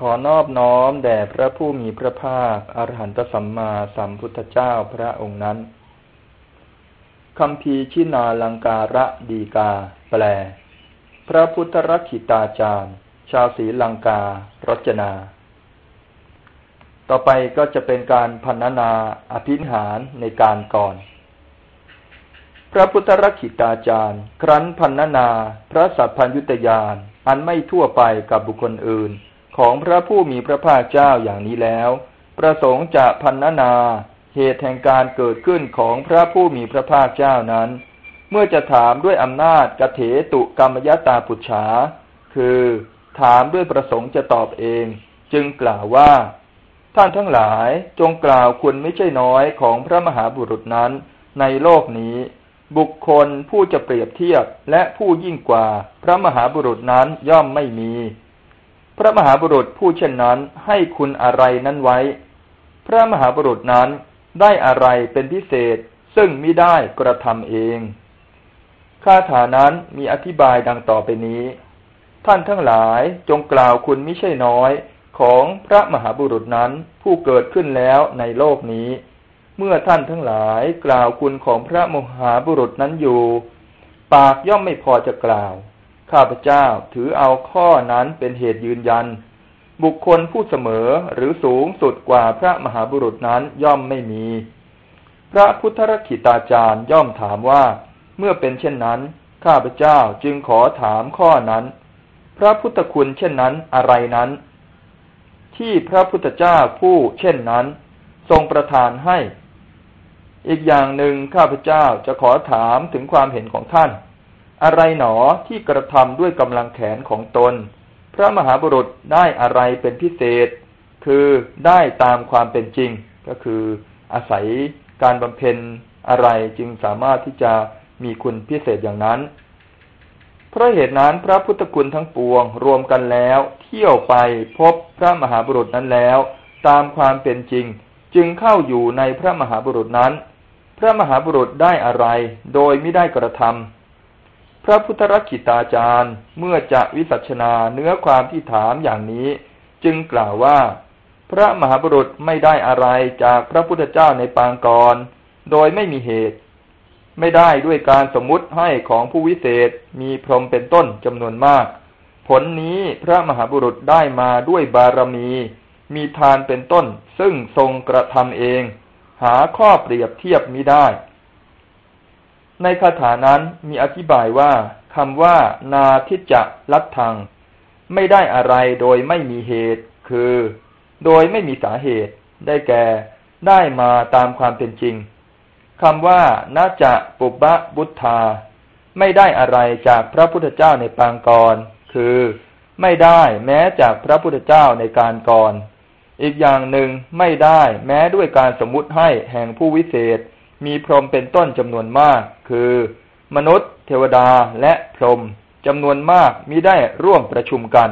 ขอนอบน้อมแด่พระผู้มีพระภาคอรหันตสัมมาสัมพุทธเจ้าพระองค์นั้นคำพีชินาลังการะดีกา แปล พระพุทธรักิตาจารย์ ชาวศรีลังการจนา ต่อไปก็จะเป็นการพันนาอภินหารในการก่อน พระพุทธรักิตาจารย์ ครั้นพันนา พระสัพพัญยุตยานอันไม่ทั่วไปกับบุคคลอื่น ของพระผู้มีพระภาคเจ้าอย่างนี้แล้ว ประสงค์จะพันนาเหตุแห่งการเกิดขึ้นของพระผู้มีพระภาคเจ้านั้น เมื่อจะถามด้วยอำนาจกเถตุกรรมยตาปุจฉา คือถามด้วยประสงค์จะตอบเอง จึงกล่าวว่า ท่านทั้งหลายจงกล่าวคุณไม่ใช่น้อยของพระมหาบุรุษนั้น ในโลกนี้ บุคคลผู้จะเปรียบเทียบและผู้ยิ่งกว่าพระมหาบุรุษนั้นย่อมไม่มี พระมหาบุรุษผู้เช่นนั้นให้คุณอะไรนั้นไว้ พระมหาบุรุษนั้นได้อะไรเป็นพิเศษซึ่งมิได้กระทำเองคาถานั้นมีอธิบายดังต่อไปนี้ ท่านทั้งหลายจงกล่าวคุณไม่ใช่น้อยของพระมหาบุรุษนั้นผู้เกิดขึ้นแล้วในโลกนี้ เมื่อท่านทั้งหลายกล่าวคุณของพระมหาบุรุษนั้นอยู่ ปากย่อมไม่พอจะกล่าว ข้าพเจ้าถือเอาข้อนั้นเป็นเหตุยืนยัน บุคคลผู้เสมอหรือสูงสุดกว่าพระมหาบุรุษนั้นย่อมไม่มี พระพุทธรักิตาจารย์ย่อมถามว่า เมื่อเป็นเช่นนั้น ข้าพเจ้าจึงขอถามข้อนั้น พระพุทธคุณเช่นนั้นอะไรนั้น ที่พระพุทธเจ้าผู้เช่นนั้น ทรงประทานให้ อีกอย่างหนึ่งข้าพเจ้าจะขอถามถึงความเห็นของท่าน อะไรหนอที่กระทำด้วยกำลังแขนของตน พระมหาบุรุษได้อะไรเป็นพิเศษ คือได้ตามความเป็นจริง ก็คืออาศัยการบำเพ็ญอะไรจึงสามารถที่จะมีคุณพิเศษอย่างนั้น เพราะเหตุนั้นพระพุทธคุณทั้งปวงรวมกันแล้ว เที่ยวไปพบพระมหาบุรุษนั้นแล้ว ตามความเป็นจริง จึงเข้าอยู่ในพระมหาบุรุษนั้น พระมหาบุรุษได้อะไร โดยไม่ได้กระทำ พระพุทธรักขิตาจารย์ เมื่อจะวิสัชนาเนื้อความที่ถามอย่างนี้ จึงกล่าวว่า พระมหาบุรุษไม่ได้อะไรจากพระพุทธเจ้าในปางก่อน โดยไม่มีเหตุ ไม่ได้ด้วยการสมมุติให้ของผู้วิเศษมีพรหมเป็นต้นจำนวนมาก ผลนี้พระมหาบุรุษได้มาด้วยบารมี มีทานเป็นต้นซึ่งทรงกระทำเอง หาข้อเปรียบเทียบมิได้ ในคาถานั้นมีอธิบายว่าคำว่า นาทิจะลัดทางไม่ได้อะไรโดยไม่มีเหตุ คือ โดยไม่มีสาเหตุ ได้แก่ ได้มาตามความเป็นจริงคำว่านาจะปุบบะบุตธา ไม่ได้อะไรจากพระพุทธเจ้าในปางก่อนคือ ไม่ได้แม้จากพระพุทธเจ้าในการก่อน อีกอย่างหนึ่งไม่ได้แม้ด้วยการสมมุติให้แห่งผู้วิเศษ มีพรหมเป็นต้นจำนวนมาก คือ มนุษย์ เทวดาและพรหมจำนวนมากมิได้ร่วมประชุมกัน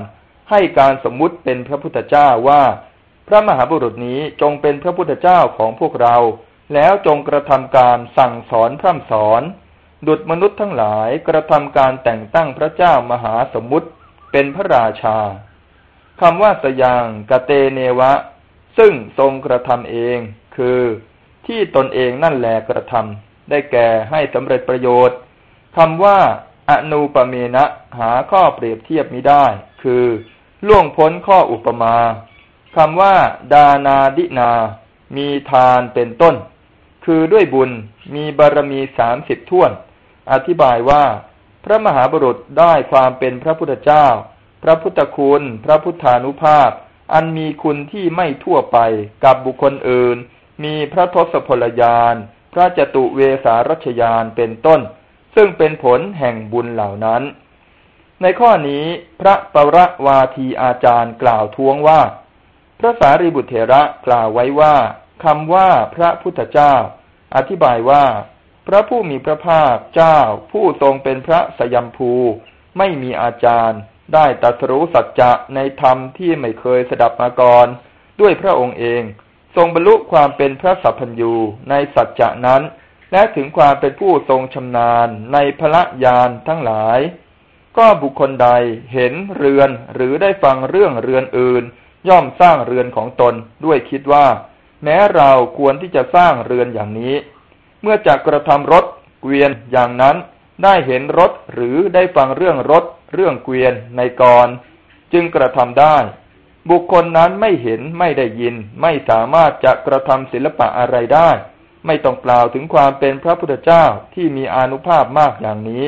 ให้การสมมุติเป็นพระพุทธเจ้าว่า พระมหาบุรุษนี้จงเป็นพระพุทธเจ้าของพวกเรา แล้วจงกระทำการสั่งสอนพร่ำสอน ดุจมนุษย์ทั้งหลายกระทำการแต่งตั้งพระเจ้ามหาสมุติเป็นพระราชาคำว่าสยางกเตเนวะ ซึ่งทรงกระทำเอง คือ ที่ตนเองนั่นแหลกระทำได้แก่ให้สำเร็จประโยชน์คำว่าอนูปเมนะหาข้อเปรียบเทียบมิได้ คือล่วงพ้นข้ออุปมาคำว่า ดานาดินา มีทานเป็นต้น คือด้วยบุญมีบารมีสามสิบท่วน อธิบายว่า พระมหาบุรุษได้ความเป็นพระพุทธเจ้า พระพุทธคุณ พระพุทธานุภาพ อันมีคุณที่ไม่ทั่วไปกับบุคคลอื่น มีพระทศพลยาน พระจตุเวสารัชยานเป็นต้น ซึ่งเป็นผลแห่งบุญเหล่านั้น ในข้อนี้พระปรวาทีอาจารย์กล่าวท้วงว่า พระสารีบุตรเถระกล่าวไว้ว่าคำว่าพระพุทธเจ้า อธิบายว่า พระผู้มีพระภาคเจ้า ผู้ทรงเป็นพระสยามภูไม่มีอาจารย์ ได้ตรัสรู้สัจจะในธรรมที่ไม่เคยสดับมาก่อนด้วยพระองค์เอง ทรงบรรลุความเป็นพระสัพพัญญูในสัจจะนั้น และถึงความเป็นผู้ทรงชำนาญในพระญาณทั้งหลาย ก็บุคคลใดเห็นเรือนหรือได้ฟังเรื่องเรือนอื่น ย่อมสร้างเรือนของตนด้วยคิดว่า แม้เราควรที่จะสร้างเรือนอย่างนี้ เมื่อจะกระทำรถเกวียนอย่างนั้น ได้เห็นรถหรือได้ฟังเรื่องรถเรื่องเกวียนในกร จึงกระทำได้ บุคคลนั้นไม่เห็นไม่ได้ยิน ไม่สามารถจะกระทำศิลปะอะไรได้ ไม่ต้องกล่าวถึงความเป็นพระพุทธเจ้าที่มีอนุภาพมากอย่างนี้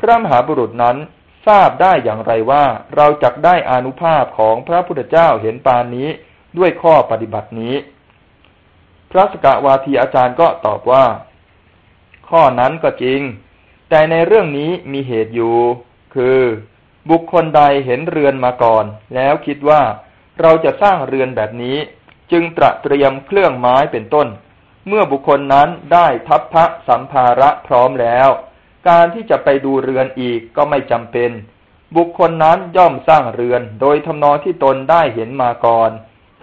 พระมหาบุรุษนั้นทราบได้อย่างไรว่า เราจักได้อานุภาพของพระพุทธเจ้าเห็นปานนี้ด้วยข้อปฏิบัตินี้ พระสกวาทีอาจารย์ก็ตอบว่า ข้อนั้นก็จริง แต่ในเรื่องนี้มีเหตุอยู่ คือ บุคคลใดเห็นเรือนมาก่อน แล้วคิดว่าเราจะสร้างเรือนแบบนี้ จึงตระเตรียมเครื่องไม้เป็นต้น เมื่อบุคคลนั้นได้ทัพพระสัมภาระพร้อมแล้ว การที่จะไปดูเรือนอีกก็ไม่จำเป็น บุคคลนั้นย่อมสร้างเรือน โดยทำนองที่ตนได้เห็นมาก่อน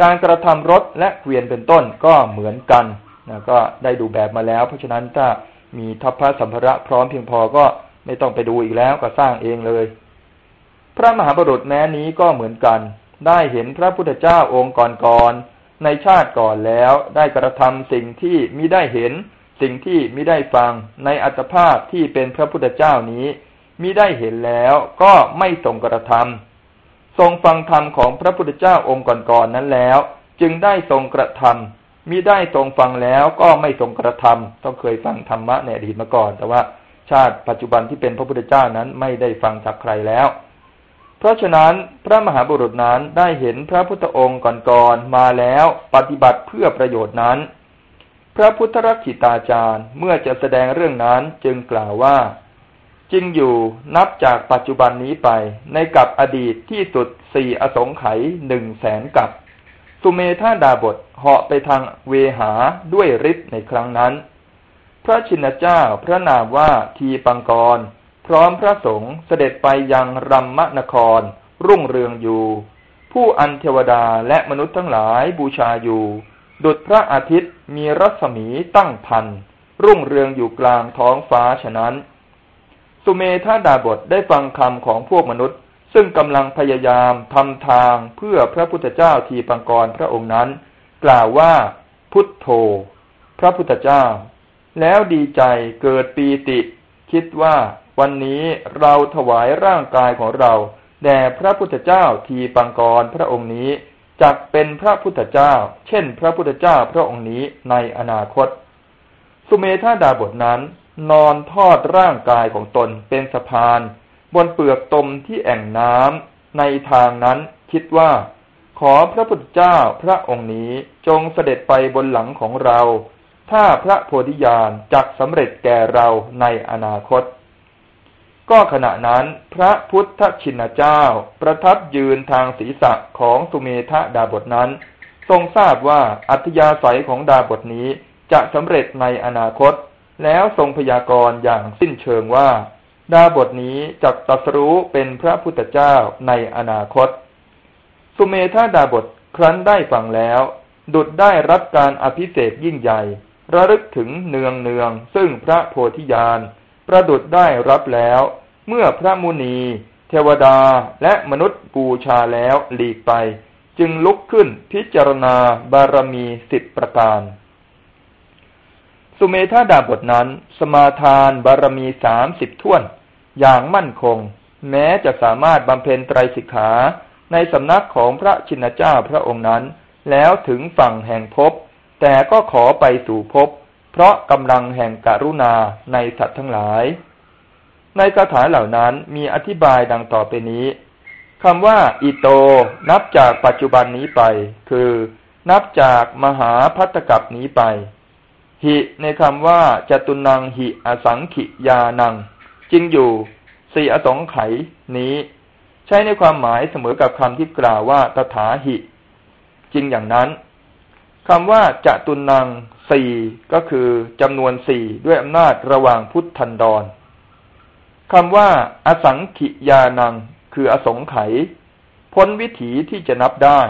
การกระทำรถและเกวียนเป็นต้นก็เหมือนกันนะก็ได้ดูแบบมาแล้ว เพราะฉะนั้นถ้ามีทัพพระสัมภาระพร้อมเพียงพอก็ไม่ต้องไปดูอีกแล้วก็สร้างเองเลย พระมหาบุรุษแม้นี้ก็เหมือนกัน ได้เห็นพระพุทธเจ้าองค์ก่อนๆในชาติก่อนแล้วได้กระทำสิ่งที่มิได้เห็น สิ่งที่มิได้ฟังในอัตภาพที่เป็นพระพุทธเจ้านี้มิได้เห็นแล้วก็ไม่ทรงกระทำทรงฟังธรรมของพระพุทธเจ้าองค์ก่อนๆนนั้นแล้ว จึงได้ทรงกระทำมิได้ทรงฟังแล้วก็ไม่ทรงกระทำต้องเคยฟังธรรมะในอดีตมาก่อน แต่ว่าชาติปัจจุบันที่เป็นพระพุทธเจ้านั้นไม่ได้ฟังจากใครแล้ว ราะฉะนั้นพระมหาบุรุษนั้นได้เห็นพระพุทธองค์ก่อนๆมาแล้วปฏิบัติเพื่อประโยชน์นั้น พระพุทธรักขิตาจารย์เมื่อจะแสดงเรื่องนั้นจึงกล่าวว่าจริงอยู่นับจากปัจจุบันนี้ไปในกับอดีตที่สุดสี่อสงไขยหนึ่งแสนกับ สุเมธาดาบทเหาะไปทางเวหาด้วยฤทธิ์ในครั้งนั้น พระชินเจ้าพระนามว่าทีปังกร พร้อมพระสงฆ์เสด็จไปยังรัมมนคร รุ่งเรืองอยู่ ผู้อันเทวดาและมนุษย์ทั้งหลายบูชาอยู่ ดุจพระอาทิตย์มีรัศมีตั้งพันรุ่งเรืองอยู่กลางท้องฟ้าฉะนั้น สุเมธาดาบทได้ฟังคำของพวกมนุษย์ ซึ่งกำลังพยายามทำทางเพื่อพระพุทธเจ้าทีปังกรพระองค์นั้น กล่าวว่า พุทโธ พระพุทธเจ้า แล้วดีใจเกิดปีติ คิดว่า วันนี้เราถวายร่างกายของเราแด่พระพุทธเจ้าทีปังกรพระองค์นี้จักเป็นพระพุทธเจ้า เช่น พระพุทธเจ้าพระองค์นี้ในอนาคต สุเมธาดาบทนั้น นอนทอดร่างกายของตนเป็นสะพาน บนเปลือกตมที่แอ่งน้ำในทางนั้นคิดว่า ขอพระพุทธเจ้าพระองค์นี้จงเสด็จไปบนหลังของเรา ถ้าพระโพธิญาณจักสำเร็จแก่เราในอนาคต ก็ขณะนั้นพระพุทธชินเจ้า ประทับยืนทางศีรษะของสุเมธดาบทนั้น ทรงทราบว่าอัธยาศัยของดาบทนี้จะสำเร็จในอนาคต แล้วทรงพยากรณ์อย่างสิ้นเชิงว่า ดาบทนี้จักตัสรู้เป็นพระพุทธเจ้าในอนาคต สุเมธาดาบทครั้นได้ฟังแล้ว ดุดได้รับการอภิเศกยิ่งใหญ่ ระลึกถึงเนืองเนืองซึ่งพระโพธิญาณ ประดุดได้รับแล้ว เมื่อพระมุนี เทวดาและมนุษย์บูชาแล้วหลีกไป จึงลุกขึ้นพิจารณาบารมีสิบประการ สุเมธาดาบทนั้น สมาทานบารมีสามสิบท่วน อย่างมั่นคง แม้จะสามารถบำเพ็ญไตรสิกขาในสำนักของพระชินเจ้าพระองค์นั้น แล้วถึงฝั่งแห่งภพแต่ก็ขอไปสู่ภพ เพราะกำลังแห่งกรุณาในสัตว์ทั้งหลาย ในคาถาเหล่านั้นมีอธิบายดังต่อไปนี้คำว่า อิโต นับจากปัจจุบันนี้ไป คือ นับจากมหาพัตกับนี้ไป หิในคำว่าจตุนังหิอสังขิยานังจริงอยู่สี่อสงไขยนี้ ใช้ในความหมายเสมอกับคำที่กล่าวว่าตถาหิ จริงอย่างนั้น คำว่าจะตุนังสี่ก็คือจำนวนสี่ด้วยอำนาจระหว่างพุทธันดรคำว่า อสังขิยานัง คืออสงไขยพ้นวิถีที่จะนับได้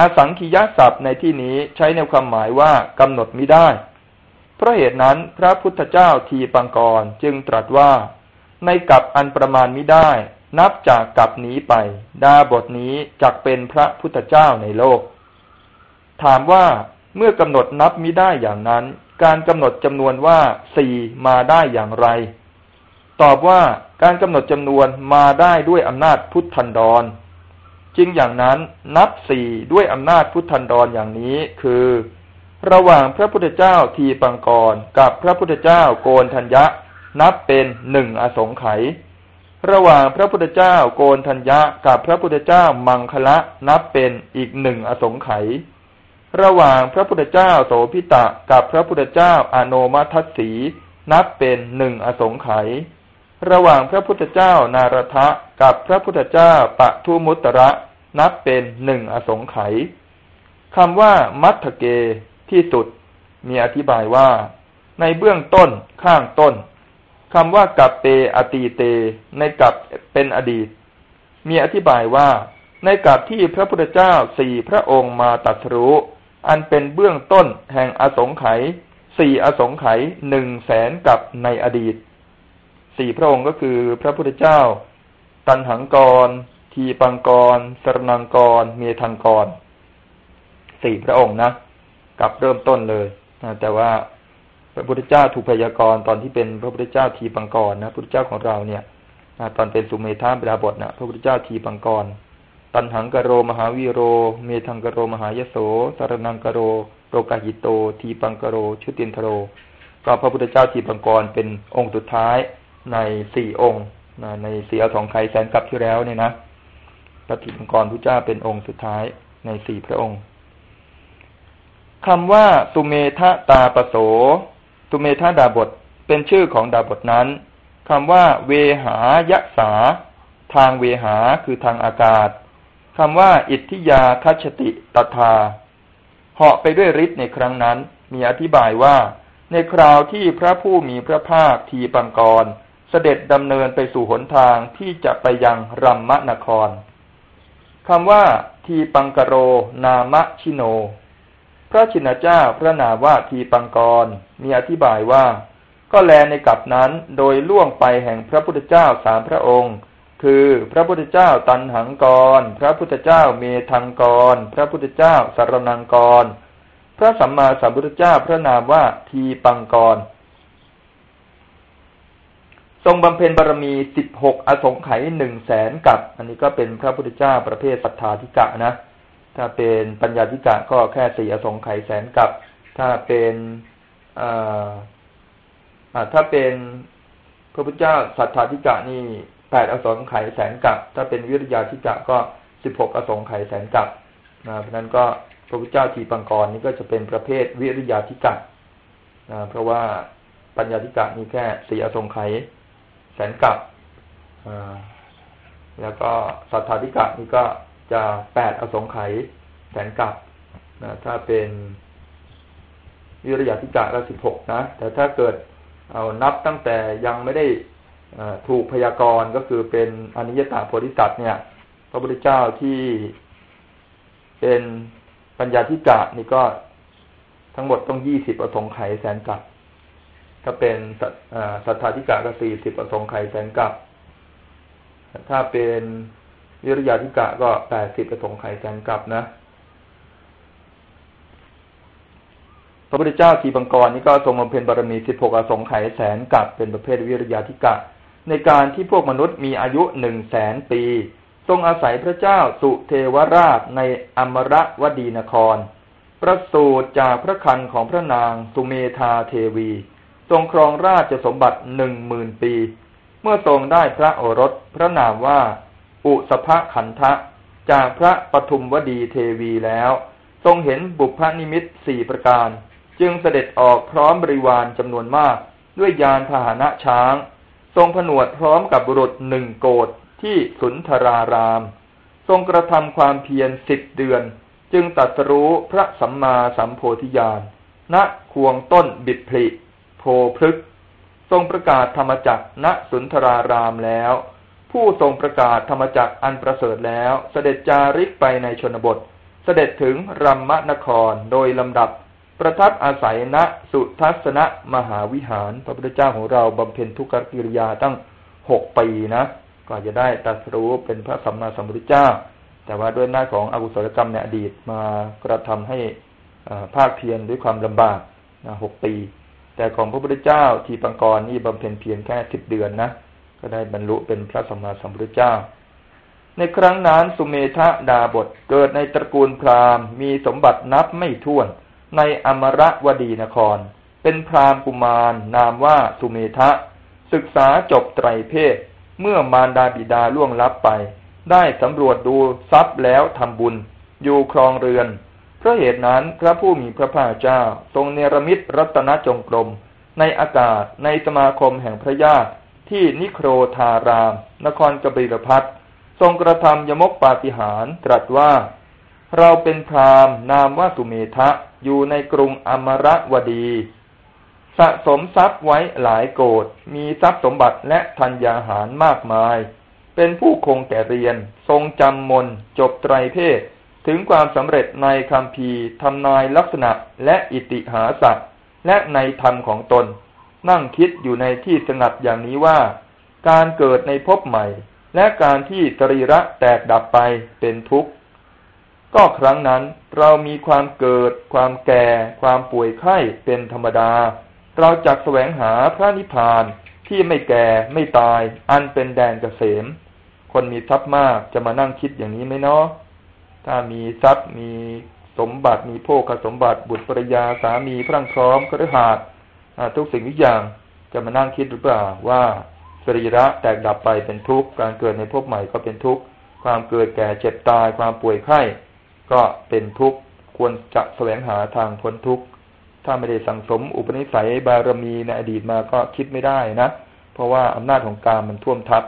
อสังขิยศัพท์ในที่นี้ใช้ในความหมายว่ากำหนดมิได้ เพราะเหตุนั้นพระพุทธเจ้าทีปังกรจึงตรัสว่า ในกับอันประมาณมิได้ นับจากกับนี้ไป ดาบทนี้จักเป็นพระพุทธเจ้าในโลก ถามว่าเมื่อกำหนดนับมิได้อย่างนั้น การกำหนดจำนวนว่าสี่มาได้อย่างไร ตอบว่าการกำหนดจำนวนมาได้ด้วยอำนาจพุทธันดรจริงอย่างนั้นนับสี่ด้วยอำนาจพุทธันดรอย่างนี้คือ ระหว่างพระพุทธเจ้าทีปังกรกับพระพุทธเจ้าโกนทัญญะ นับเป็นหนึ่งอสงไขยระหว่างพระพุทธเจ้าโกนทัญญะกับพระพุทธเจ้ามังคละนับเป็นอีกหนึ่งอสงไขย ระหว่างพระพุทธเจ้าโสพิตะกับพระพุทธเจ้าอโนมัทัสีนับเป็นหนึ่งอสงไขยระหว่างพระพุทธเจ้านารทะกับพระพุทธเจ้าปะทุมุตระนับเป็นหนึ่งอสงไขยคำว่า มัทเกที่สุด มีอธิบายว่า ในเบื้องต้นข้างต้นคำว่ากับเตอตีเต ในกับเป็นอดีต มีอธิบายว่า ในกับที่พระพุทธเจ้าสี่พระองค์มาตัดรู้ อันเป็นเบื้องต้นแห่งอสงไขยสี่อสงไขยหนึ่งแสนกับในอดีตสี่พระองค์ก็คือพระพุทธเจ้า ตันหังกร ทีปังกร สรนังกร เมธังกร สี่พระองค์นะกับเริ่มต้นเลยแต่ว่าพระพุทธเจ้าถูกพยากรณ์ตอนที่เป็นพระพุทธเจ้าทีปังกรนะพระพุทธเจ้าของเราเนี่ยตอนเป็นสุเมธาเวลาบทนะพระพุทธเจ้าทีปังกร ตันหังกโรมหาวิโร เมธังกโรมหายโสสารนังกโรโรกาหิโต ทีปังกโร ชุตินทโร ก็พระพุทธเจ้าทีปังกรเป็นองค์สุดท้ายในสี่องค์ในสี่อสองไขยแสนกับที่แล้วเนี่ยนะพระทีปังกรพระเจ้าเป็นองค์สุดท้ายในสี่พระองค์คำว่าสุเมธาตาปโสสุเมธาดาบทเป็นชื่อของดาบทนั้นคำว่าเวหายะสา ทางเวหาคือทางอากาศ คำว่า อิทธิยาทัชติตถาเหาะไปด้วยฤทธิ์ในครั้งนั้น มีอธิบายว่า ในคราวที่พระผู้มีพระภาคทีปังกร เสด็จดำเนินไปสู่หนทางที่จะไปยังรัมมะนครคำว่า ทีปังกโร นามะชิโน พระชินเจ้าพระนามว่าทีปังกร มีอธิบายว่า ก็แลในกลับนั้นโดยล่วงไปแห่งพระพุทธเจ้าสามพระองค์ คือพระพุทธเจ้าตันหังกร พระพุทธเจ้าเมธังกร พระพุทธเจ้าสารนังกร พระสัมมาสัมพุทธเจ้าพระนามว่าทีปังกร ทรงบำเพ็ญบารมีสิบหกอสงไขยหนึ่งแสนกับ อันนี้ก็เป็นพระพุทธเจ้าประเภทสัทธาธิกะนะ ถ้าเป็นปัญญาธิกะก็แค่สี่อสงไขยแสนกับ ถ้าเป็นถ้าเป็นพระพุทธเจ้าสัทธาธิกะนี่ แปดอสงไขยแสนกับ ถ้าเป็นวิริยาธิกะก็สิบหกอสงไขยแสนกับนะเพราะนั้นก็พระพุทธเจ้าทีปังกรนี่ก็จะเป็นประเภทวิริยาธิกะนะเพราะว่าปัญญาธิกะนี่แค่สี่อสงไขยแสนกับแล้วก็สัทธาธิกะนี่ก็จะแปดอสงไขยแสนกับนะถ้าเป็นวิริยะทิกะก็สิบหกนะ แต่ถ้าเกิดเอานับตั้งแต่ยังไม่ได้ ถูกพยากรณ์ก็คือเป็นอนิยตาโพธิสัตว์เนี่ย พระพุทธเจ้าที่เป็นปัญญาธิกะนี่ก็ทั้งหมดต้องยี่สิบอสงไขยแสนกับถ้าเป็นสัทธาธิกะก็สี่สิบอสงไขยแสนกับถ้าเป็นวิริยาธิกะก็แปดสิบประสงค์ไขแสนกับนะพระพุทธเจ้าทีบังกรนี่ก็ทรงบำเพ็ญบารมีสิบหกอสงไขยแสนกับเป็นประเภทวิริยาธิกะ ในการที่พวกมนุษย์มีอายุหนึ่งแสนปี ทรงอาศัยพระเจ้าสุเทวราชในอมรวดีนคร ประสูติจากพระคันของพระนางสุเมธาเทวี ทรงครองราชสมบัติหนึ่งหมื่นปี เมื่อทรงได้พระโอรสพระนามว่า อุสภขันทะ จากพระปทุมวดีเทวีแล้ว ทรงเห็นบุพนิมิตสี่ประการ จึงเสด็จออกพร้อมบริวารจำนวนมากด้วยยานพาหนะช้าง ทรงผนวชพร้อมกับบุรุษหนึ่งโกฏิที่สุนทราราม ทรงกระทำความเพียรสิบเดือน จึงตัดรู้พระสัมมาสัมโพธิญาณณควงต้นบิดพลิโพพฤกทรงประกาศธรรมจักณสุนทรารามแล้ว ผู้ทรงประกาศธรรมจักอันประเสริฐแล้ว เสด็จจาริกไปในชนบท เสด็จถึงรัมมนครโดยลำดับ ประทับอาศัยณสุทัศนะมหาวิหาร พระพุทธเจ้าของเราบำเพ็ญทุกขกิริยาตั้งหกปีนะก็จะได้ตรัสรู้เป็นพระสัมมาสัมพุทธเจ้า แต่ว่าด้วยหน้าของอกุศลกรรมในอดีตมากระทำให้ภาคเพียรด้วยความลำบากหกปี แต่ของพระพุทธเจ้าทีปังกรนี่บำเพ็ญเพียรแค่สิบเดือนนะก็ได้บรรลุเป็นพระสัมมาสัมพุทธเจ้า ในครั้งนั้นสุเมธะดาบทเกิดในตระกูลพราหมณ์มีสมบัตินับไม่ถ้วน ในอมรวดีนคร เป็นพราหมณ์กุมาร นามว่าสุเมธะศึกษาจบไตรเพศ เมื่อมารดาบิดาล่วงลับไป ได้สำรวจดูทรัพย์แล้วทำบุญ อยู่ครองเรือนเพราะเหตุนั้นพระผู้มีพระภาคเจ้าทรงเนรมิตรัตนจงกรม ในอากาศในสมาคมแห่งพระญาติที่นิโครธาราม นครกบิลพัททรงกระทำยมกปาฏิหารตรัสว่า เราเป็นพรามนามว่าสุเมทะ อยู่ในกรุงอมรวดี สะสมทรัพย์ไว้หลายโกดมีทรัพย์สมบัติและธัญญาหารมากมาย เป็นผู้คงแก่เรียน ทรงจำมนจบไตรเพศ ถึงความสำเร็จในคำพีทำนายลักษณะและอิติหาสัตและในธรรมของตน นั่งคิดอยู่ในที่สงัดอย่างนี้ว่า การเกิดในภพใหม่ และการที่ตรีระแตกดับไปเป็นทุกข์ ก็ครั้งนั้นเรามีความเกิด ความแก่ ความป่วยไข้เป็นธรรมดา เราจักแสวงหาพระนิพพานที่ไม่แก่ไม่ตาย อันเป็นแดนเกษม คนมีทรัพย์มากจะมานั่งคิดอย่างนี้ไหมเนาะถ้ามีทรัพย์มีสมบัติมีโภคสมบัติบุตรภรยาสามีพรั่งพร้อมกระหาดทุกสิ่งทุกอย่างจะมานั่งคิดหรือเปล่าว่าสรีระแตกดับไปเป็นทุกข์การเกิดในภพใหม่ก็เป็นทุกข์ความเกิดแก่เจ็บตายความป่วยไข้ ก็เป็นทุกข์ควรจะแสวงหาทางพ้นทุกข์ถ้าไม่ได้สังสมอุปนิสัยบารมีในอดีตมาก็คิดไม่ได้นะ เพราะว่าอำนาจของกามมันท่วมทับ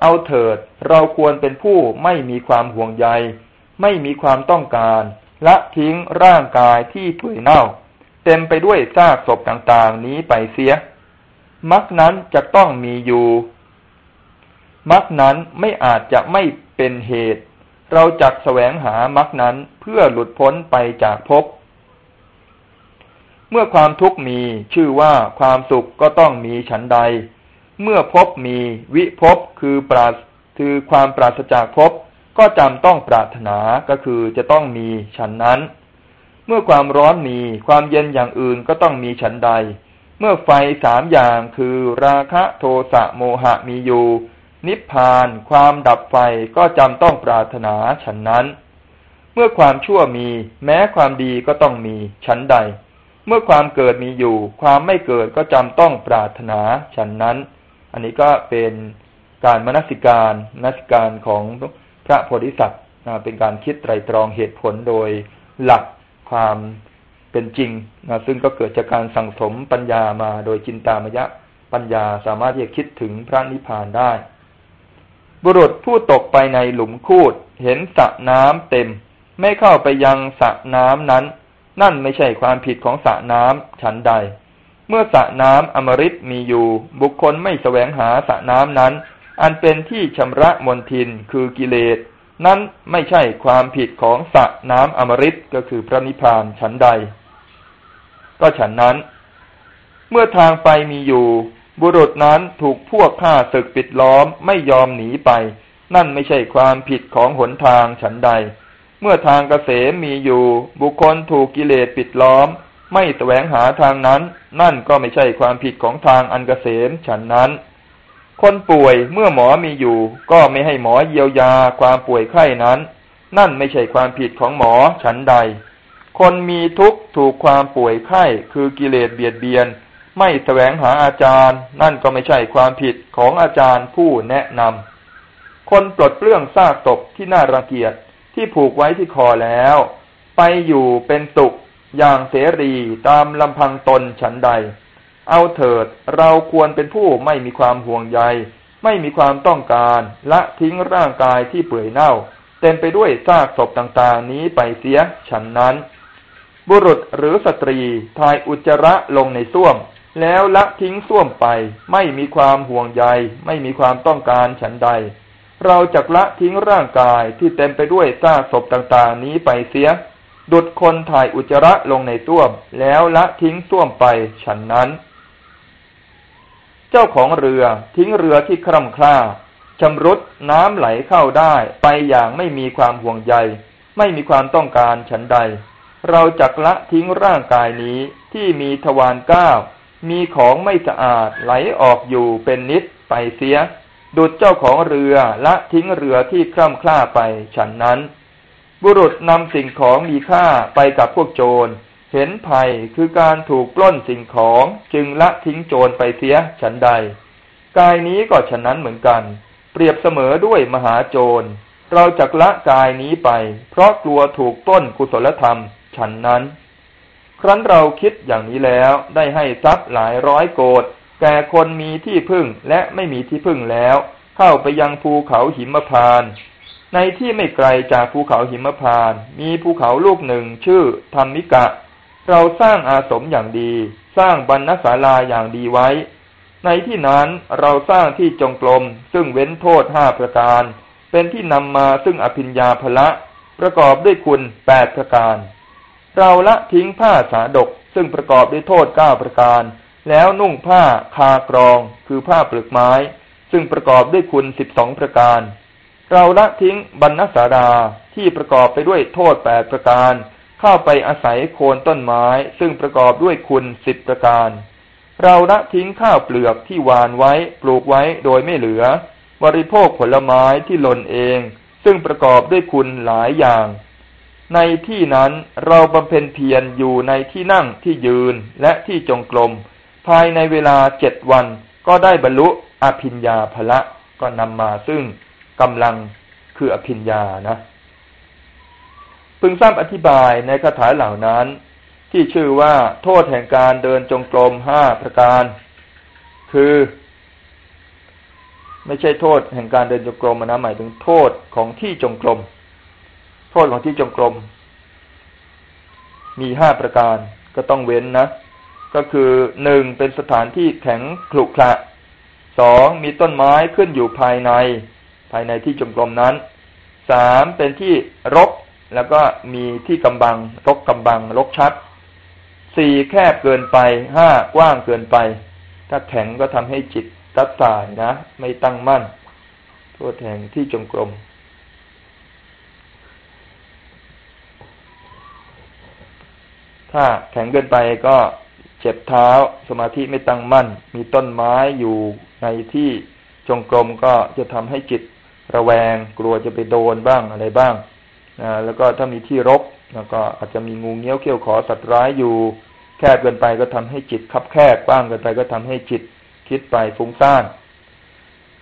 เอาเถิดเราควรเป็นผู้ไม่มีความห่วงใย ไม่มีความต้องการละทิ้งร่างกายที่เปื่อยเน่า เต็มไปด้วยซากศพต่างๆ นี้ไปเสีย มักนั้นจะต้องมีอยู่ มักนั้นไม่อาจจะไม่เป็นเหตุ เราจักแสวงหามักนั้นเพื่อหลุดพ้นไปจากภพเมื่อความทุกข์มีชื่อว่าความสุขก็ต้องมีฉันใด เมื่อพบมีวิพบคือปราคือความปราศจากพบก็จำต้องปรารถนาก็คือจะต้องมีฉันนั้น เมื่อความร้อนมีความเย็นอย่างอื่นก็ต้องมีฉันใด เมื่อไฟสามอย่างคือราคะโทสะโมหะมีอยู่ นิพพานความดับไฟก็จำต้องปรารถนาฉันนั้น เมื่อความชั่วมี แม้ความดีก็ต้องมีฉันใด เมื่อความเกิดมีอยู่ ความไม่เกิดก็จำต้องปรารถนาฉันนั้น อันนี้ก็เป็นการมนสิการนัสการของพระโพธิสัตว์เป็นการคิดไตรตรองเหตุผลโดยหลักความเป็นจริงนะซึ่งก็เกิดจากการสั่งสมปัญญามาโดยจินตามยะปัญญาสามารถที่จะคิดถึงพระนิพพานได้ บุรุษผู้ตกไปในหลุมคูดเห็นสระน้ำเต็ม ไม่เข้าไปยังสระน้ำนั้น นั่นไม่ใช่ความผิดของสระน้ำฉันใด เมื่อสระน้ำอมฤตมีอยู่ บุคคลไม่แสวงหาสระน้ำนั้น อันเป็นที่ชำระมนทินคือกิเลส นั้นไม่ใช่ความผิดของสระน้ำอมฤตก็คือพระนิพพานฉันใด ก็ฉันนั้น เมื่อทางไปมีอยู่ บุรุษนั้นถูกพวกข้าศึกปิดล้อมไม่ยอมหนีไป นั่นไม่ใช่ความผิดของหนทางฉันใด เมื่อทางเกษมมีอยู่ บุคคลถูกกิเลสปิดล้อม ไม่แสวงหาทางนั้น นั่นก็ไม่ใช่ความผิดของทางอันกเกษมฉันนั้น คนป่วยเมื่อหมอมีอยู่ ก็ไม่ให้หมอเยียวยาความป่วยไข้นั้น นั่นไม่ใช่ความผิดของหมอฉันใด คนมีทุกข์ถูกความป่วยไข้คือกิเลสเบียดเบียน ไม่แสวงหาอาจารย์ นั่นก็ไม่ใช่ความผิดของอาจารย์ผู้แนะนำคนปลดเปลื้องซากตกที่น่ารังเกียจที่ผูกไว้ที่คอแล้ว ไปอยู่เป็นสุขอย่างเสรีตามลำพังตนฉันใด เอาเถิดเราควรเป็นผู้ไม่มีความห่วงใย ไม่มีความต้องการละทิ้งร่างกายที่เปื่อยเน่า เต็มไปด้วยซากศพต่างๆ นี้ไปเสียฉันนั้น บุรุษหรือสตรีทายอุจจระลงในส้วม แล้วละทิ้งส้วมไป ไม่มีความห่วงใย ไม่มีความต้องการฉันใด เราจะละทิ้งร่างกายที่เต็มไปด้วยซากศพต่างๆ นี้ไปเสีย ดุดคนถ่ายอุจจาระลงในต้วม แล้วละทิ้งต้วมไปฉันนั้น เจ้าของเรือทิ้งเรือที่คร่ำคร่าชำรุดน้ำไหลเข้าได้ไปอย่างไม่มีความห่วงใย ไม่มีความต้องการฉันใด เราจักละทิ้งร่างกายนี้ที่มีทวารก้า มีของไม่สะอาดไหลออกอยู่เป็นนิดไปเสีย ดุดเจ้าของเรือละทิ้งเรือที่คร่ำคร่าไปฉันนั้น บุรุษนำสิ่งของมีค่าไปกับพวกโจร เห็นภัยคือการถูกปล้นสิ่งของจึงละทิ้งโจรไปเสียฉันใด กายนี้ก็ฉะนั้นเหมือนกัน เปรียบเสมอด้วยมหาโจร เราจักละกายนี้ไป เพราะกลัวถูกปล้นกุศลธรรมฉันนั้น ครั้นเราคิดอย่างนี้แล้วได้ให้ทรัพย์หลายร้อยโกดแก่คนมีที่พึ่งและไม่มีที่พึ่งแล้ว เข้าไปยังภูเขาหิมพาน ในที่ไม่ไกลจากภูเขาหิมพาน มีภูเขาลูกหนึ่งชื่อธรรมิกะ เราสร้างอาสมอย่างดี สร้างบรรณศาลาอย่างดีไว้ ในที่นั้นเราสร้างที่จงกรมซึ่งเว้นโทษห้าประการ เป็นที่นำมาซึ่งอภิญญาภละ ประกอบด้วยคุณแปดประการ เราละทิ้งผ้าสาดกซึ่งประกอบด้วยโทษเก้าประการ แล้วนุ่งผ้าคากรองคือผ้าเปลือกไม้ ซึ่งประกอบด้วยคุณสิบสองประการ เราละทิ้งบรรณสาราที่ประกอบไปด้วยโทษแปดประการ เข้าไปอาศัยโคนต้นไม้ ซึ่งประกอบด้วยคุณสิบประการ เราละทิ้งข้าวเปลือกที่หวานไว้ปลูกไว้โดยไม่เหลือ บริโภคผลไม้ที่หล่นเอง ซึ่งประกอบด้วยคุณหลายอย่าง ในที่นั้นเราบำเพ็ญเพียรอยู่ในที่นั่งที่ยืนและที่จงกรมภายในเวลาเจ็ดวันก็ได้บรรลุอภิญญาภละก็นำมาซึ่งกำลังคืออภิญญานะพึงทราบอธิบายในคาถาเหล่านั้น ที่ชื่อว่าโทษแห่งการเดินจงกรมห้าประการ คือ ไม่ใช่โทษแห่งการเดินจงกรมนะหมายถึงโทษของที่จงกรม ษของที่จงกรม มีห้าประการก็ต้องเว้นนะ ก็คือหนึ่งเป็นสถานที่แข็งขรุขระสองมีต้นไม้ขึ้นอยู่ภายใน ภายในที่จงกรมนั้นสามเป็นที่รกแล้วก็มีที่กำบัง รกกำบัง รกชัดสี่แคบเกินไปห้ากว้างเกินไป ถ้าแข็งก็ทำให้จิตตัดสายนะ ไม่ตั้งมั่นโทษแห่งที่จงกรม ถ้าแข็งเกินไปก็เจ็บเท้า สมาธิไม่ตั้งมั่น มีต้นไม้อยู่ในที่จงกรมก็จะทำให้จิตระแวง กลัวจะไปโดนบ้างอะไรบ้างนะแล้วก็ถ้ามีที่รกแล้วก็อาจจะมีงูเงี้ยวเขี้ยวขอสัตว์ร้ายอยู่ แคบเกินไปก็ทำให้จิตคับแคบบ้างเกินไปก็ทำให้จิตคิดไปฟุ้งซ่าน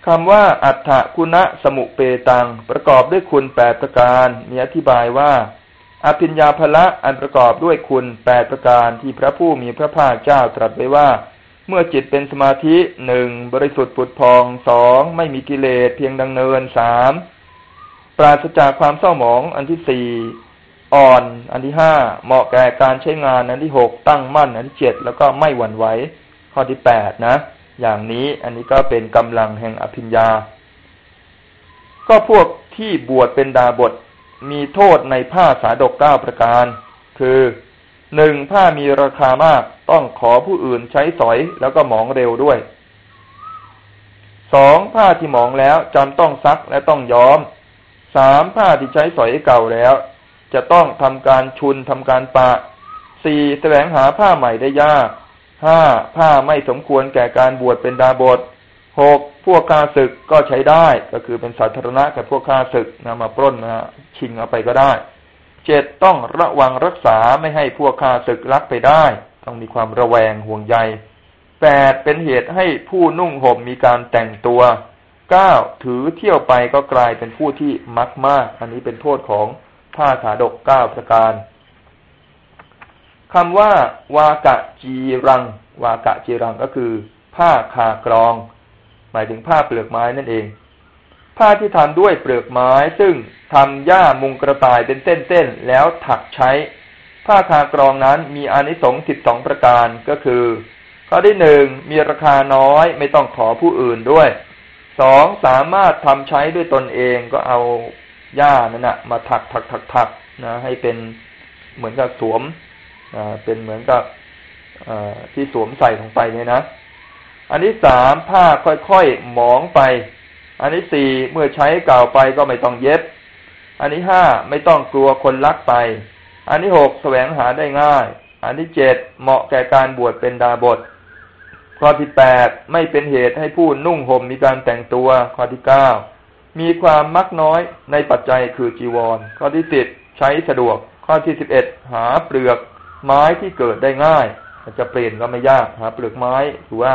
คำว่าอัฏฐคุณะสมุเปตัง ประกอบด้วยคุณแปดประการ มีอธิบายว่า อภิญญาภละอันประกอบด้วยคุณแปดประการที่พระผู้มีพระภาคเจ้าตรัสไว้ว่า เมื่อจิตเป็นสมาธิหนึ่งบริสุทธิ์ปุดพองสองไม่มีกิเลสเพียงดังเนินสามปราศจากความเศร้าหมองอันที่สี่อ่อนอันที่ห้าเหมาะแก่การใช้งานอันที่หกตั้งมั่นอันที่เจ็ดแล้วก็ไม่หวั่นไหวข้อที่แปดนะ อย่างนี้อันนี้ก็เป็นกำลังแห่งอภิญญา ก็พวกที่บวชเป็นดาบท มีโทษในผ้าสาดกเก้าประการ คือหนึ่งผ้ามีราคามากต้องขอผู้อื่นใช้สอยแล้วก็หมองเร็วด้วยสองผ้าที่หมองแล้วจำต้องซักและต้องย้อมสามผ้าที่ใช้สอยเก่าแล้ว จะต้องทำการชุนทำการปะสี่แสวงหาผ้าใหม่ได้ยากห้าผ้าไม่สมควรแก่การบวชเป็นดาบท หกพวกข้าศึกก็ใช้ได้ ก็คือเป็นสาธารณะกับพวกข้าศึกนะมาปล้นมาชิงเอาไปก็ได้เจ็ดต้องระวังรักษาไม่ให้พวกข้าศึกลักไปได้ ต้องมีความระแวงห่วงใยแปดเป็นเหตุให้ผู้นุ่งห่มมีการแต่งตัวเก้าถือเที่ยวไปก็กลายเป็นผู้ที่มักมาก อันนี้เป็นโทษของผ้าสาดกเก้าประการคำว่าวากะจีรัง วากะจีรังก็คือ ผ้าคากรอง หมายถึงผ้าเปลือกไม้นั่นเอง ผ้าที่ทำด้วยเปลือกไม้ซึ่งทำหญ้ามุงกระต่ายเป็นเส้นๆแล้วถักใช้ ผ้าคากรองนั้นมีอนิสงส์สิบสองประการก็คือข้อที่หนึ่งมีราคาน้อยไม่ต้องขอผู้อื่นด้วยสองสามารถทำใช้ด้วยตนเองก็เอาหญ้านั่นนะมาถักถักถักถักนะให้เป็นเหมือนกับสวมเป็นเหมือนกับที่สวมใส่ลงไปเนี่ยนะ อันที่สามผ้าค่อยๆหมองไป อันที่สี่เมื่อใช้เก่าไปก็ไม่ต้องเย็บ อันที่ห้าไม่ต้องกลัวคนลักไป อันที่หกแสวงหาได้ง่าย อันที่เจ็ดเหมาะแก่การบวชเป็นดาบท ข้อที่แปดไม่เป็นเหตุให้ผู้นุ่งห่มมีการแต่งตัว ข้อที่เก้ามีความมักน้อยในปัจจัยคือจีวร ข้อที่สิบใช้สะดวก ข้อที่สิบเอ็ดหาเปลือกไม้ที่เกิดได้ง่าย จะเปลี่ยนก็ไม่ยากหาเปลือกไม้หรือว่า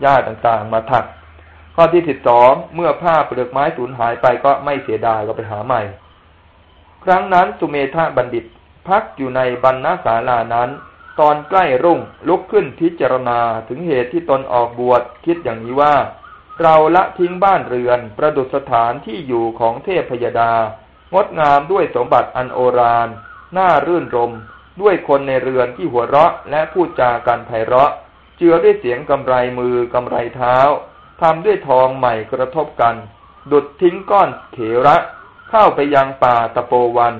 หญ้าต่างๆ มาถัก ข้อที่สิบสองเมื่อผ้าเปลือกไม้สูญหายไปก็ไม่เสียดายก็ไปหาใหม่ ครั้งนั้นสุเมธาบัณฑิตพักอยู่ในบรรณศาลานั้น ตอนใกล้รุ่งลุกขึ้นพิจารณาถึงเหตุที่ตนออกบวชคิดอย่างนี้ว่า เราละทิ้งบ้านเรือน ประดุษสถานที่อยู่ของเทพพยดางดงามด้วยสมบัติอันโอรานน่ารื่นรม ด้วยคนในเรือนที่หัวเราะและพูดจากันไพเราะ เจือด้วยเสียงกำไรมือกำไรเท้าทำด้วยทองใหม่กระทบกัน ดุดทิ้งก้อนเขระ เข้าไปยังป่าตะโปวัน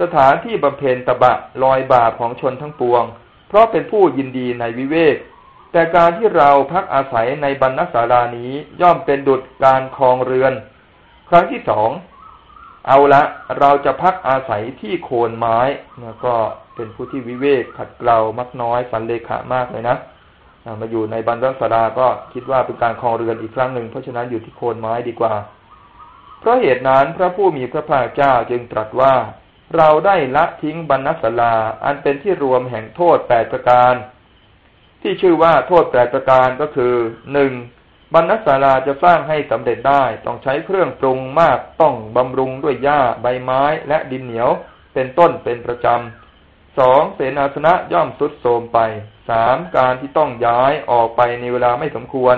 สถานที่บำเพ็ญตะบะลอยบาปของชนทั้งปวง เพราะเป็นผู้ยินดีในวิเวก แต่การที่เราพักอาศัยในบรรณศาลานี้ย่อมเป็นดุดการคลองเรือน ครั้งที่สองเอาละเราจะพักอาศัยที่โคนไม้แล้วก็เป็นผู้ที่วิเวกขัดเกลามักน้อยสันเลขามากเลยนะ มาอยู่ในบรรดัสดาก็คิดว่าเป็นการคลองเรือนอีกครั้งหนึ่ง เพราะฉะนั้นอยู่ที่โคนไม้ดีกว่า เพราะเหตุนั้นพระผู้มีพระภาคเจ้าจึงตรัสว่า เราได้ละทิ้งบรรณศลาอันเป็นที่รวมแห่งโทษแปดประการ ที่ชื่อว่าโทษแปดประการก็คือหนึ่งบรรณศาลาจะสร้างให้สำเร็จได้ต้องใช้เครื่องปรุงมากต้องบำรุงด้วยหญ้าใบไม้และดินเหนียว เป็นต้นเป็นประจำสองเสนาสนะย่อมสุดโทมไป สามการที่ต้องย้ายออกไปในเวลาไม่สมควร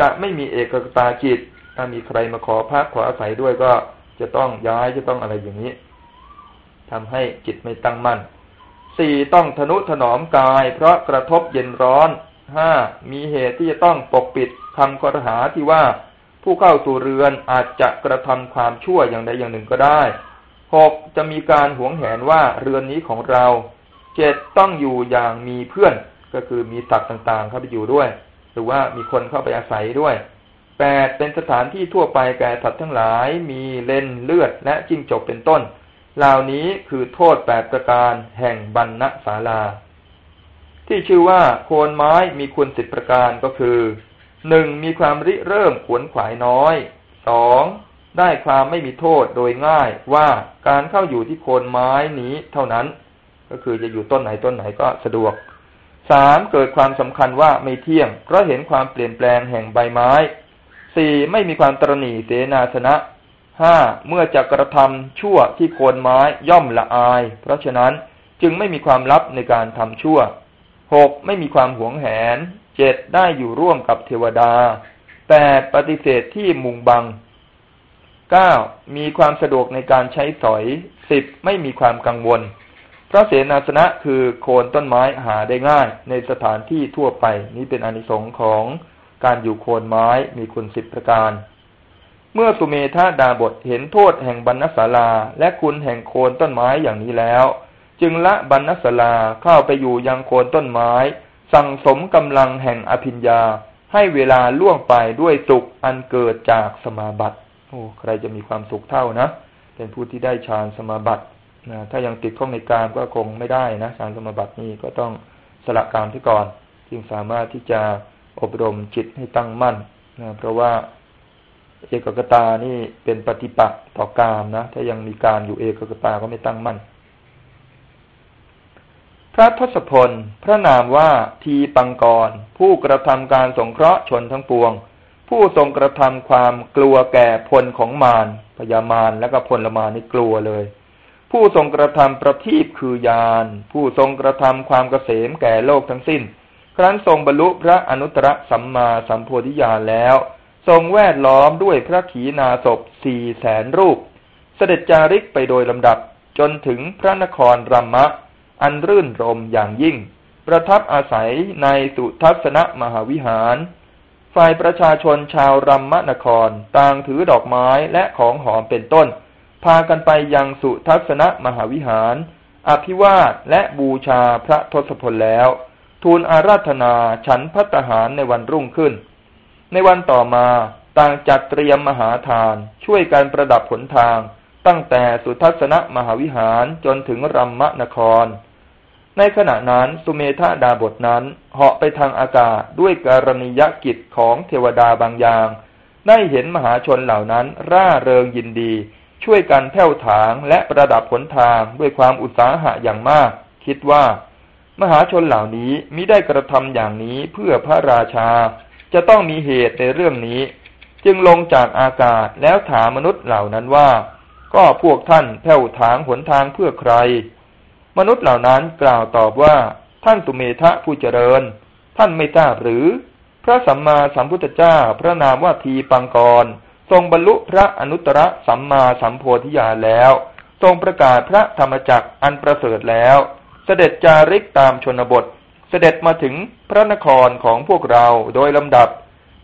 จะไม่มีเอกตาจิต ถ้ามีใครมาขอพักขออาศัยด้วยก็จะต้องย้ายจะต้องอะไรอย่างนี้ทำให้จิตไม่ตั้งมั่นสี่ต้องทนุถนอมกาย เพราะกระทบเย็นร้อนห้ามีเหตุที่จะต้องปกปิดคำกรหาที่ว่าผู้เข้าสู่เรือนอาจจะกระทำความชั่วอย่างใดอย่างหนึ่งก็ได้หกจะมีการหวงแหนว่าเรือนนี้ของเราเจ็ดต้องอยู่อย่างมีเพื่อน ก็คือมีสัตว์ต่างๆ เข้าไปอยู่ด้วย หรือว่ามีคนเข้าไปอาศัยด้วยแปดเป็นสถานที่ทั่วไปแก่สัตว์ทั้งหลายมีเลนเลือดและจิ้งจกเป็นต้น เหล่านี้คือโทษแปดประการแห่งบรรณศาลา ที่ชื่อว่าโคนไม้มีคุณสิบประการก็คือหนึ่งมีความริเริ่มขวนขวายน้อยสองได้ความไม่มีโทษโดยง่ายว่าการเข้าอยู่ที่โคนไม้นี้เท่านั้น ก็คือจะอยู่ต้นไหนต้นไหนก็สะดวก สามเกิดความสำคัญว่าไม่เที่ยง เพราะเห็นความเปลี่ยนแปลงแห่งใบไม้สี่ไม่มีความตรณีเสนาสนะห้าเมื่อจะกระทำชั่วที่โคนไม้ย่อมละอาย เพราะฉะนั้นจึงไม่มีความลับในการทำชั่วหกไม่มีความหวงแหนเจ็ดได้อยู่ร่วมกับเทวดาแปดปฏิเสธที่มุงบังเก้ามีความสะดวกในการใช้สอยสิบไม่มีความกังวล ระเสนาสนะคือโคนต้นไม้หาได้ง่าย ในสถานที่ทั่วไป นี้เป็นอนิสงค์ของการอยู่โคนไม้มีคุณสิบประการ เมื่อสุเมธาดาบทเห็นโทษแห่งบรรณศาลา และคุณแห่งโคนต้นไม้อย่างนี้แล้ว จึงละบรรณศาลาเข้าไปอยู่ยังโคนต้นไม้ สั่งสมกำลังแห่งอภิญญา ให้เวลาล่วงไปด้วยสุขอันเกิดจากสมาบัติโอ้ใครจะมีความสุขเท่านะ เป็นผู้ที่ได้ฌานสมาบัติ นะถ้ายังติดข้องในกามก็คงไม่ได้นะฌานสมาบัตินี่ก็ต้องสละกามที่ก่อน จึงสามารถที่จะอบรมจิตให้ตั้งมั่นนะเพราะว่าเอกกตานี่เป็นปฏิปักษ์ต่อกามนะ ถ้ายังมีการอยู่เอกกตาก็ไม่ตั้งมั่น พระทศพล พระนามว่าทีปังกร ผู้กระทำการสงเคราะห์ชนทั้งปวง ผู้ทรงกระทำความกลัวแก่พลของมารพยามารและก็พลมารนี่กลัวเลย ผู้ทรงกระทำประทีปคือยาน ผู้ทรงกระทำความเกษมแก่โลกทั้งสิ้น ครั้นทรงบรรลุพระอนุตตรสัมมาสัมโพธิญาณแล้ว ทรงแวดล้อมด้วยพระขีณาสพสี่แสนรูป เสด็จจาริกไปโดยลำดับจนถึงพระนครรัมมะ อันรื่นรมอย่างยิ่ง ประทับอาศัยในสุทัศนมหาวิหาร ฝ่ายประชาชนชาวรัมมะนครต่างถือดอกไม้และของหอมเป็นต้น พากันไปยังสุทัศนมหาวิหาร อภิวาทและบูชาพระทศพลแล้ว ทูลอาราธนาฉันพัตหารในวันรุ่งขึ้น ในวันต่อมาต่างจัดเตรียมมหาทาน ช่วยการประดับผลทาง ตั้งแต่สุทัศนมหาวิหารจนถึงรัมมะนคร ในขณะนั้นสุเมธาดาบทนั้นเหาะไปทางอากาศด้วยการณียกิจของเทวดาบางอย่าง ได้เห็นมหาชนเหล่านั้นร่าเริงยินดี ช่วยกันแผ่วถางและประดับผลทางด้วยความอุตสาหะอย่างมาก คิดว่า มหาชนเหล่านี้มิได้กระทำอย่างนี้เพื่อพระราชา จะต้องมีเหตุในเรื่องนี้ จึงลงจากอากาศแล้วถามมนุษย์เหล่านั้นว่า ก็พวกท่านแผ่วถางหนทางเพื่อใคร มนุษย์เหล่านั้นกล่าวตอบว่า ท่านตุเมทะผู้เจริญ ท่านไม่ทราบหรือ พระสัมมาสัมพุทธเจ้าพระนามว่าทีปังกร ทรงบรรลุพระอนุตตรสัมมาสัมโพธิญาณแล้ว ทรงประกาศพระธรรมจักรอันประเสริฐแล้ว เสด็จจาริกตามชนบท เสด็จมาถึงพระนครของพวกเราโดยลำดับ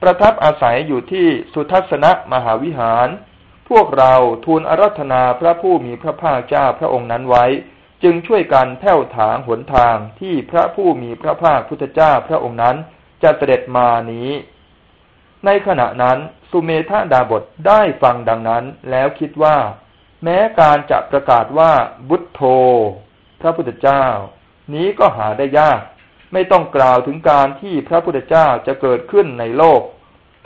ประทับอาศัยอยู่ที่สุทัศนมหาวิหาร พวกเราทูลอารัธนาพระผู้มีพระภาคเจ้าพระองค์นั้นไว้ จึงช่วยกันแผ่วถางหนทางที่พระผู้มีพระภาคพุทธเจ้าพระองค์นั้นจะเสด็จมานี้ ในขณะนั้นสุเมธาดาบทได้ฟังดังนั้นแล้วคิดว่า แม้การจะประกาศว่าบุตโธพระพุทธเจ้า นี้ก็หาได้ยาก ไม่ต้องกล่าวถึงการที่พระพุทธเจ้าจะเกิดขึ้นในโลก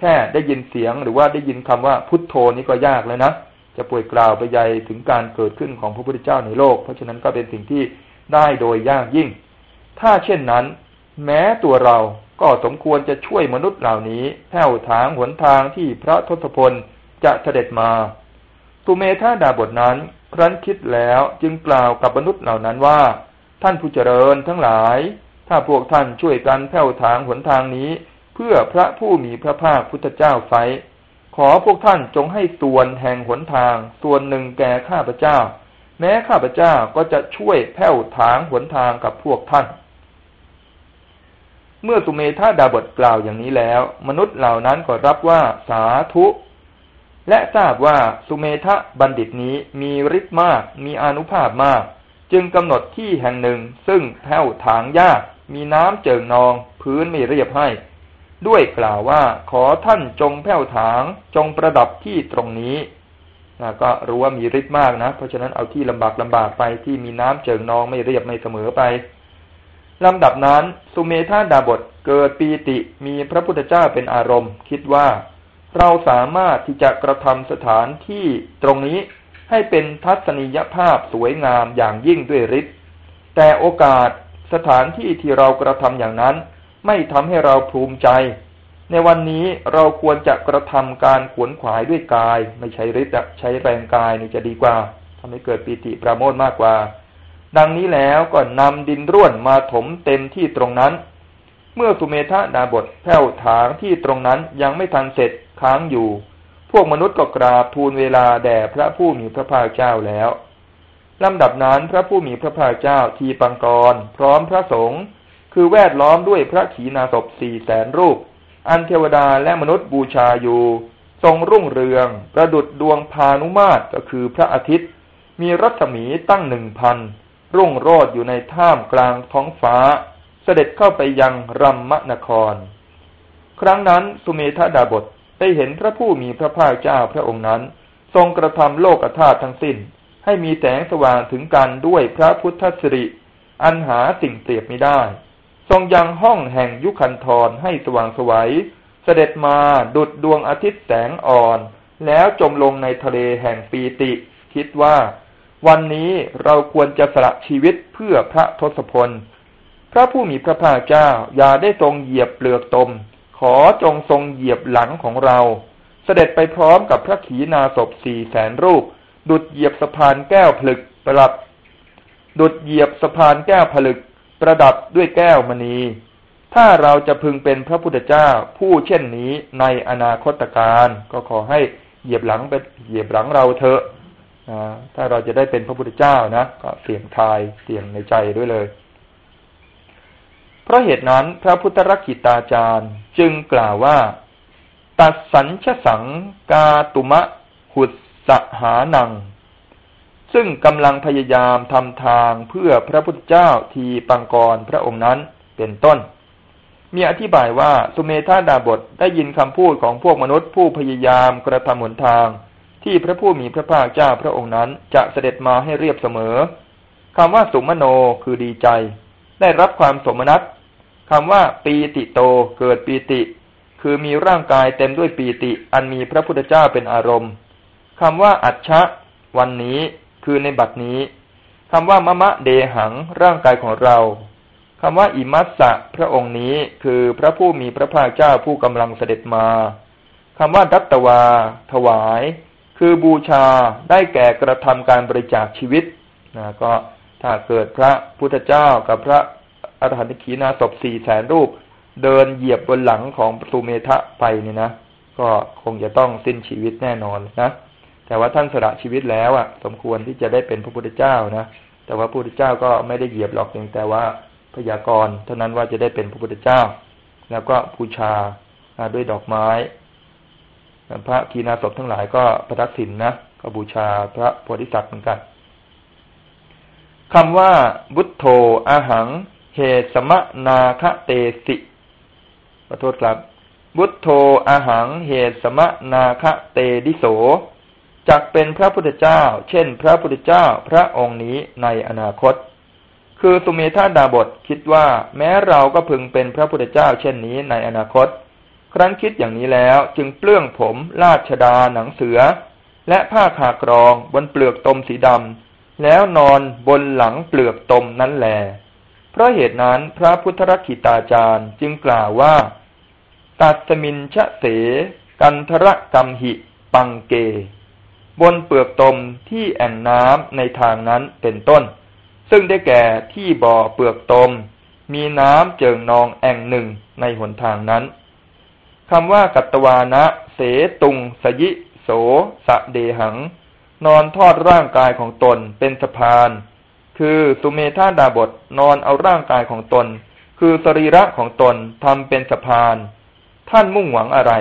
แค่ได้ยินเสียงหรือว่าได้ยินคำว่าพุทโธนี้ก็ยากแล้วนะจะป่วยกล่าวไปใหญ่ถึงการเกิดขึ้นของพระพุทธเจ้าในโลก เพราะฉะนั้นก็เป็นสิ่งที่ได้โดยยากยิ่ง ถ้าเช่นนั้น แม้ตัวเรา ก็สมควรจะช่วยมนุษย์เหล่านี้แผ่วทางหนทางที่พระทศพลจะเสด็จมาตุเมธาดาบทนั้น ครั้นคิดแล้วจึงกล่าวกับมนุษย์เหล่านั้นว่า ท่านผู้เจริญทั้งหลาย ถ้าพวกท่านช่วยกันแผ่วทางหนทางนี้ เพื่อพระผู้มีพระภาคพุทธเจ้าไซขอพวกท่านจงให้ส่วนแห่งหนทาง ส่วนหนึ่งแก่ข้าพเจ้า แม้ข้าพเจ้าก็จะช่วยแผ่วทางหนทางกับพวกท่าน เมื่อสุเมธาดาบทกล่าวอย่างนี้แล้ว มนุษย์เหล่านั้นก็รับว่าสาธุ และทราบว่าสุเมธะบัณฑิตนี้มีฤทธิ์มาก มีอนุภาพมาก จึงกำหนดที่แห่งหนึ่งซึ่งแผ่วทางยากมีน้ำเจิ่งนอง พื้นไม่เรียบให้ ด้วยกล่าวว่าขอท่านจงแผ่วถางจงประดับที่ตรงนี้นะก็รู้ว่ามีฤทธิ์มากนะ เพราะฉะนั้นเอาที่ลำบากลำบากไปที่มีน้ำเจิ่งนองไม่เรียบไม่เสมอไป ลำดับนั้น สุเมธาดาบทเกิดปีติมีพระพุทธเจ้าเป็นอารมณ์ คิดว่าเราสามารถที่จะกระทำสถานที่ตรงนี้ให้เป็นทัศนียภาพสวยงามอย่างยิ่งด้วยฤทธิ์แต่โอกาสสถานที่ที่เรากระทำอย่างนั้น ไม่ทำให้เราภูมิใจ ในวันนี้เราควรจะกระทำการขวนขวายด้วยกาย ไม่ใช้ฤทธิ์ใช้แรงกายนี่จะดีกว่าทำให้เกิดปีติประโมทมากกว่า ดังนี้แล้วก็นำดินร่วนมาถมเต็มที่ตรงนั้น เมื่อสุเมธาดาบทแผ่วถางที่ตรงนั้นยังไม่ทันเสร็จค้างอยู่ พวกมนุษย์ก็กราบทูลเวลาแด่พระผู้มีพระภาคเจ้าแล้วลำดับนั้นพระผู้มีพระภาคเจ้าทีปังกร พร้อมพระสงฆ์คือแวดล้อมด้วยพระขีณาสพสี่แสนรูป อันเทวดาและมนุษย์บูชาอยู่ ทรงรุ่งเรือง ประดุดดวงพานุมาตรก็คือพระอาทิตย์ มีรัศมีตั้งหนึ่งพัน รุ่งโรดอยู่ในท่ามกลางท้องฟ้า เสด็จเข้าไปยังรัมมนคร ครั้งนั้นสุเมธาดาบทได้เห็นพระผู้มีพระภาคเจ้าพระองค์นั้น ทรงกระทำโลกธาตุทั้งสิ้น ให้มีแสงสว่างถึงกันด้วยพระพุทธสิริ อันหาสิ่งเปรียบไม่ได้ ทรงยังห้องแห่งยุคันธรให้สว่างสวัยเสด็จมาดุดดวงอาทิตย์แสงอ่อน แล้วจมลงในทะเลแห่งปีติ คิดว่า วันนี้เราควรจะสละชีวิตเพื่อพระทศพล พระผู้มีพระภาคเจ้าอย่าได้ทรงเหยียบเปลือกตม ขอจงทรงเหยียบหลังของเรา เสด็จไปพร้อมกับพระขีณาสพสี่แสนรูป ดุดเหยียบสะพานแก้วผลึกประดับ ดุดเหยียบสะพานแก้วผลึก ประดับด้วยแก้วมณี ถ้าเราจะพึงเป็นพระพุทธเจ้าผู้เช่นนี้ในอนาคตการ ก็ขอให้เหยียบหลังเป็นเหยียบหลังเราเถอะ ถ้าเราจะได้เป็นพระพุทธเจ้านะก็เสี่ยงทายเสี่ยงในใจด้วยเลย เพราะเหตุนั้นพระพุทธรักขิตาจารย์จึงกล่าวว่า ตัดสัญชสังกาตุมะหุดสหานัง ซึ่งกำลังพยายามทำทางเพื่อพระพุทธเจ้าทีปังกรพระองค์นั้นเป็นต้น มีอธิบายว่าสุเมธาดาบทได้ยินคำพูดของพวกมนุษย์ผู้พยายามกระทำหนทาง ที่พระผู้มีพระภาคเจ้าพระองค์นั้นจะเสด็จมาให้เรียบเสมอคำว่าสุมโนคือดีใจ ได้รับความสมนัตคำว่าปีติโตเกิดปีติ คือมีร่างกายเต็มด้วยปีติ อันมีพระพุทธเจ้าเป็นอารมณ์คำว่าอัจฉะวันนี้คือในบัดนี้คำว่ามะมะเดหังร่างกายของเราคำว่าอิมัสสะพระองค์นี้คือพระผู้มีพระภาคเจ้าผู้กำลังเสด็จมาคำว่าดัตตวา ถวาย คือบูชาได้แก่กระทำการบริจาคชีวิตนะก็ถ้าเกิดพระพุทธเจ้ากับพระอรหันตขีนาศพสี่แสนรูป เดินเหยียบบนหลังของสุเมทะไปเนี่ยนะก็คงจะต้องสิ้นชีวิตแน่นอนนะแต่ว่าท่านสละชีวิตแล้วอะ สมควรที่จะได้เป็นพระพุทธเจ้านะแต่ว่าพระพุทธเจ้าก็ไม่ได้เหยียบหรอกเพียงแต่ว่าพยากรณ์เท่านั้นว่าจะได้เป็นพระพุทธเจ้า แล้วก็บูชาด้วยดอกไม้ พระกีนาศพทั้งหลายก็ประทักษิณนนะก็บูชาพระโพธิสัตว์เหมือนกันคำว่าบุตโธอาหัง เหตสมนาคะเตสิขอโทษครับบุตโธอาหัง เหตสมนาคะเตดิโสจักเป็นพระพุทธเจ้า เช่น พระพุทธเจ้าพระองค์นี้ในอนาคต คือสุเมธาดาบทคิดว่า แม้เราก็พึงเป็นพระพุทธเจ้า เช่นนี้ในอนาคต ครั้นคิดอย่างนี้แล้วจึงเปลื้องผมลาชดาหนังเสือ และผ้าขากรองบนเปลือกตมสีดำแล้วนอนบนหลังเปลือกตมนั้นแล เพราะเหตุนั้นพระพุทธรักขิตาจารย์จึงกล่าวว่า ตัสมินชะเส กันทรกรรมหิ ปังเก บนเปลือกตมที่แอ่งน้ำในทางนั้นเป็นต้น ซึ่งได้แก่ที่บ่อเปลือกตม มีน้ำเจิงนองแอ่งหนึ่งในหนทางนั้น คำว่ากัตวานะ เสตุง สยิ โส สะเดหัง นอนทอดร่างกายของตนเป็นสะพาน คือสุเมธาดาบทนอนเอาร่างกายของตน คือสรีระของตนทำเป็นสะพาน ท่านมุ่งหวังอะไร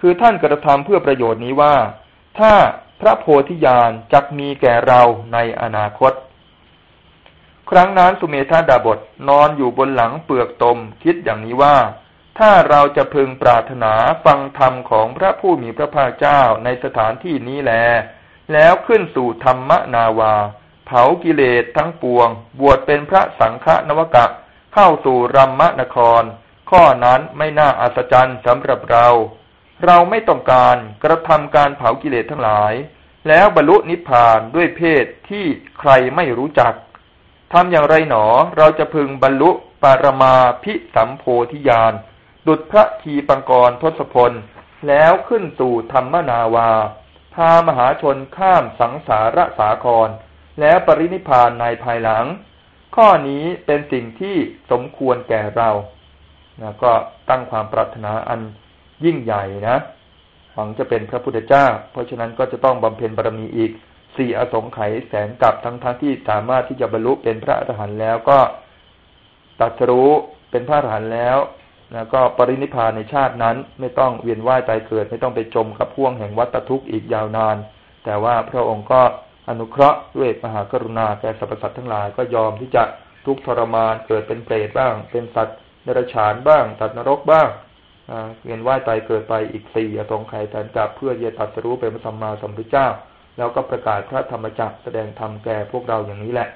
คือท่านกระทำเพื่อประโยชน์นี้ว่า ถ้าพระโพธิญาณจักมีแก่เราในอนาคต ครั้งนั้นสุเมธาดาบทนอนอยู่บนหลังเปลือกตมคิดอย่างนี้ว่า ถ้าเราจะพึงปรารถนาฟังธรรมของพระผู้มีพระภาคเจ้าในสถานที่นี้แล แล้วขึ้นสู่ธรรมนาวา เผากิเลสทั้งปวง บวชเป็นพระสังฆนวกะ เข้าสู่รัมมนคร ข้อนั้นไม่น่าอัศจรรย์สำหรับเรา เราไม่ต้องการกระทำการเผากิเลสทั้งหลาย แล้วบรรลุนิพพานด้วยเพศที่ใครไม่รู้จักทำอย่างไรหนอเราจะพึงบรรลุปารมาพิสัมโพธิญาณ ดุจพระทีปังกรทศพล แล้วขึ้นสู่ธรรมนาวา พามหาชนข้ามสังสารสาคร แล้วปรินิพานในภายหลัง ข้อนี้เป็นสิ่งที่สมควรแก่เรานะก็ตั้งความปรารถนาอันยิ่งใหญ่นะหวังจะเป็นพระพุทธเจ้า เพราะฉะนั้นก็จะต้องบำเพ็ญบารมีอีกสี่อสงไขยแสนกับทั้งทั้งที่สามารถที่จะบรรลุเป็นพระอรหันต์แล้วก็ตัดสู้เป็นพระอรหันต์แล้ว แล้วก็ปรินิพานในชาตินั้น ไม่ต้องเวียนว่ายตายเกิด ไม่ต้องไปจมกับพ่วงแห่งวัฏทุกข์อีกยาวนาน แต่ว่าพระองค์ก็อนุเคราะห์ด้วยมหากรุณาแก่สรรพสัตว์ทั้งหลายก็ยอมที่จะทุกข์ทรมานเกิดเป็นเปรตบ้าง เป็นสัตว์เดรัจฉานบ้างสัตว์นรกบ้างเวียนว่ายตายเกิดไปอีกสี่อสงไขยแสนกับเพื่อจะตัดสรู้เป็นพระสัมมาสัมพุทธเจ้า แล้วก็ประกาศพระธรรมจักรแสดงธรรมแก่พวกเราอย่างนี้แหละ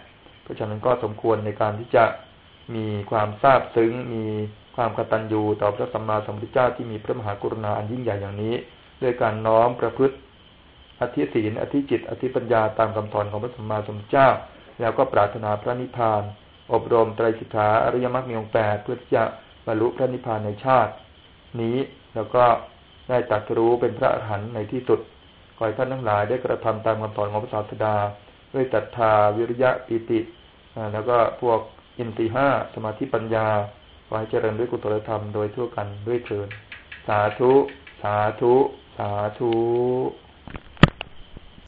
เพราะฉะนั้นก็สมควรในการที่จะมีความทราบซึ้งมี ความกตัญญูต่อพระสัมมาสัมพุทธเจ้าที่มีพระมหากรุณาอันยิ่งใหญ่อย่างนี้ ด้วยการน้อมประพฤติอธิศีลอธิจิต อธิปัญญาตามคำสอนของพระสัมมาสัมพุทธเจ้า แล้วก็ปรารถนาพระนิพพาน อบรมไตรสิกขาอริยมรรคมีองค์แปดเพื่อที่จะบรรลุพระนิพพานในชาติ นี้แล้วก็ได้ตัดรู้เป็นพระอรหันต์ในที่สุดขอให้ท่านทั้งหลายได้กระทำตามคำสอนของพระศาสดา ด้วยตัทธาวิริยะปิติแล้วก็พวกอินทรีห้าสมาธิปัญญา ขอให้เจริญด้วยกุศลธรรมโดยทั่วกันด้วยเชิญสาธุ สาธุ สาธุ